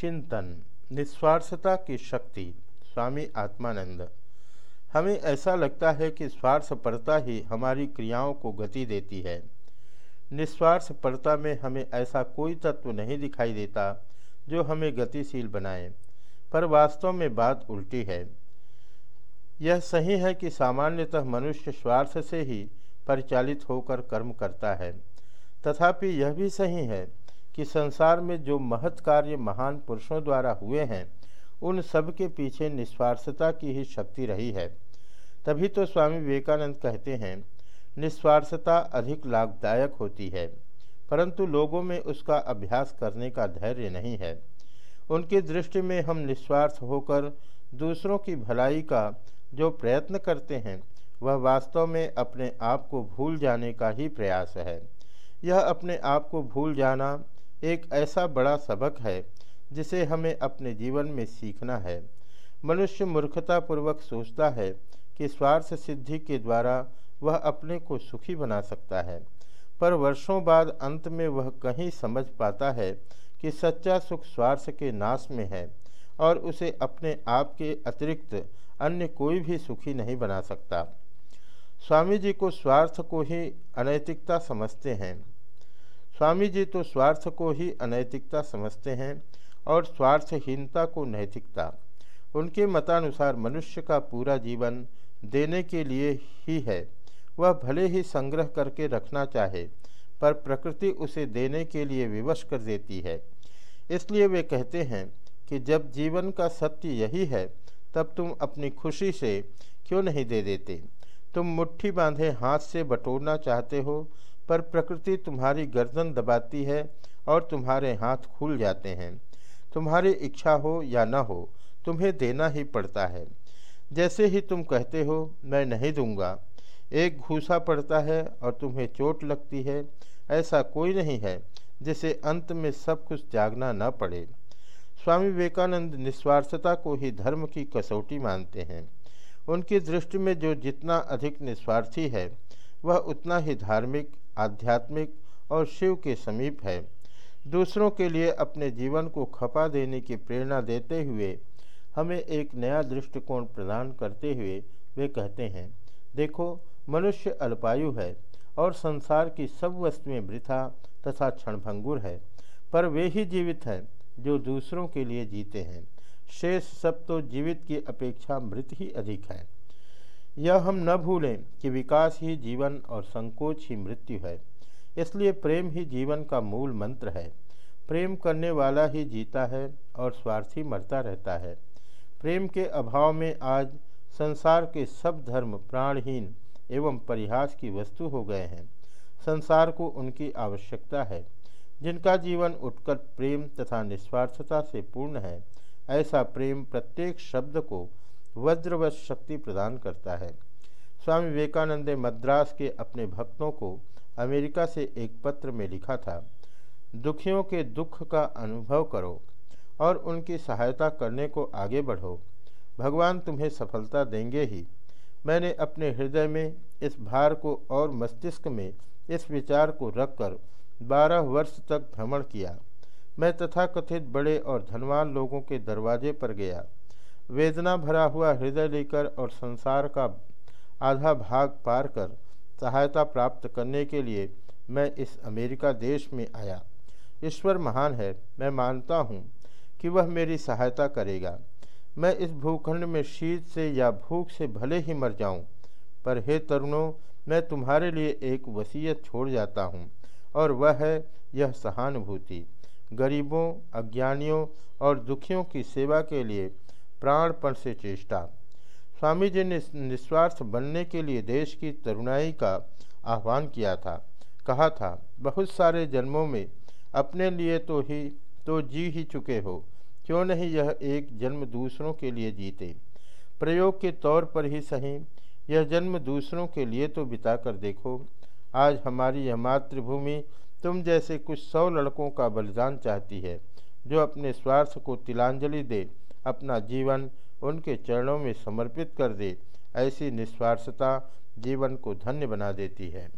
चिंतन, निस्वार्थता की शक्ति, स्वामी आत्मानंद। हमें ऐसा लगता है कि स्वार्थपरता ही हमारी क्रियाओं को गति देती है। निस्वार्थपरता में हमें ऐसा कोई तत्व नहीं दिखाई देता जो हमें गतिशील बनाए, पर वास्तव में बात उल्टी है। यह सही है कि सामान्यतः मनुष्य स्वार्थ से ही परिचालित होकर कर्म करता है, तथापि यह भी सही है कि संसार में जो महत् कार्य महान पुरुषों द्वारा हुए हैं, उन सब के पीछे निस्वार्थता की ही शक्ति रही है। तभी तो स्वामी विवेकानंद कहते हैं, निस्वार्थता अधिक लाभदायक होती है, परंतु लोगों में उसका अभ्यास करने का धैर्य नहीं है। उनकी दृष्टि में हम निस्वार्थ होकर दूसरों की भलाई का जो प्रयत्न करते हैं, वह वास्तव में अपने आप को भूल जाने का ही प्रयास है। यह अपने आप को भूल जाना एक ऐसा बड़ा सबक है, जिसे हमें अपने जीवन में सीखना है। मनुष्य मूर्खतापूर्वक सोचता है कि स्वार्थ सिद्धि के द्वारा वह अपने को सुखी बना सकता है, पर वर्षों बाद अंत में वह कहीं समझ पाता है कि सच्चा सुख स्वार्थ के नाश में है और उसे अपने आप के अतिरिक्त अन्य कोई भी सुखी नहीं बना सकता। स्वामी जी को स्वार्थ को ही अनैतिकता समझते हैं। स्वामी जी तो स्वार्थ को ही अनैतिकता समझते हैं और स्वार्थहीनता को नैतिकता। उनके मतानुसार मनुष्य का पूरा जीवन देने के लिए ही है। वह भले ही संग्रह करके रखना चाहे, पर प्रकृति उसे देने के लिए विवश कर देती है। इसलिए वे कहते हैं कि जब जीवन का सत्य यही है, तब तुम अपनी खुशी से क्यों नहीं दे देते? तुम मुट्ठी बांधे हाथ से बटोरना चाहते हो पर प्रकृति तुम्हारी गर्दन दबाती है और तुम्हारे हाथ खुल जाते हैं। तुम्हारी इच्छा हो या न हो, तुम्हें देना ही पड़ता है। जैसे ही तुम कहते हो, मैं नहीं दूँगा। एक घूसा पड़ता है और तुम्हें चोट लगती है, ऐसा कोई नहीं है जिसे अंत में सब कुछ जागना न पड़े। स्वामी विवेकानंद निस्वार्थता को ही धर्म की कसौटी मानते हैं। उनकी दृष्टि में जो जितना अधिक निस्वार्थी है वह उतना ही धार्मिक, आध्यात्मिक और शिव के समीप है। दूसरों के लिए अपने जीवन को खपा देने की प्रेरणा देते हुए, हमें एक नया दृष्टिकोण प्रदान करते हुए वे कहते हैं, देखो, मनुष्य अल्पायु है और संसार की सब वस्तुएँ वृथा तथा क्षणभंगुर है, पर वे ही जीवित हैं जो दूसरों के लिए जीते हैं। शेष सब तो जीवित की अपेक्षा मृत ही अधिक है। यह हम न भूलें कि विकास ही जीवन और संकोच ही मृत्यु है। इसलिए प्रेम ही जीवन का मूल मंत्र है। प्रेम करने वाला ही जीता है और स्वार्थी मरता रहता है। प्रेम के अभाव में आज संसार के सब धर्म प्राणहीन एवं परिहास की वस्तु हो गए हैं। संसार को उनकी आवश्यकता है। जिनका जीवन उत्कट प्रेम तथा निस्वार्थता से पूर्ण है, ऐसा प्रेम प्रत्येक शब्द को वज्रवत शक्ति प्रदान करता है। स्वामी विवेकानंद ने मद्रास के अपने भक्तों को अमेरिका से एक पत्र में लिखा था, दुखियों के दुख का अनुभव करो और उनकी सहायता करने को आगे बढ़ो। भगवान तुम्हें सफलता देंगे ही। मैंने अपने हृदय में इस भार को और मस्तिष्क में इस विचार को रखकर बारह वर्ष तक भ्रमण किया। मैं तथाकथित बड़े और धनवान लोगों के दरवाजे पर गया। वेदना भरा हुआ हृदय लेकर और संसार का आधा भाग पार कर सहायता प्राप्त करने के लिए मैं इस अमेरिका देश में आया। ईश्वर महान है मैं मानता हूँ कि वह मेरी सहायता करेगा। मैं इस भूखंड में शीत से या भूख से भले ही मर जाऊँ, पर हे तरुणों मैं तुम्हारे लिए एक वसीयत छोड़ जाता हूँ और वह है यह सहानुभूति। गरीबों अज्ञानियों और दुखियों की सेवा के लिए प्राणपण से चेष्टा। स्वामी जी ने निस्वार्थ बनने के लिए देश की तरुणाई का आह्वान किया था। कहा था, बहुत सारे जन्मों में अपने लिए तो ही तो जी ही चुके हो। क्यों नहीं यह एक जन्म दूसरों के लिए जीते? प्रयोग के तौर पर ही सही। यह जन्म दूसरों के लिए तो बिता कर देखो। आज हमारी यह मातृभूमि तुम जैसे कुछ सौ लड़कों का बलिदान चाहती है। जो अपने स्वार्थ को तिलांजलि दे, अपना जीवन उनके चरणों में समर्पित कर दे, ऐसी निस्वार्थता जीवन को धन्य बना देती है।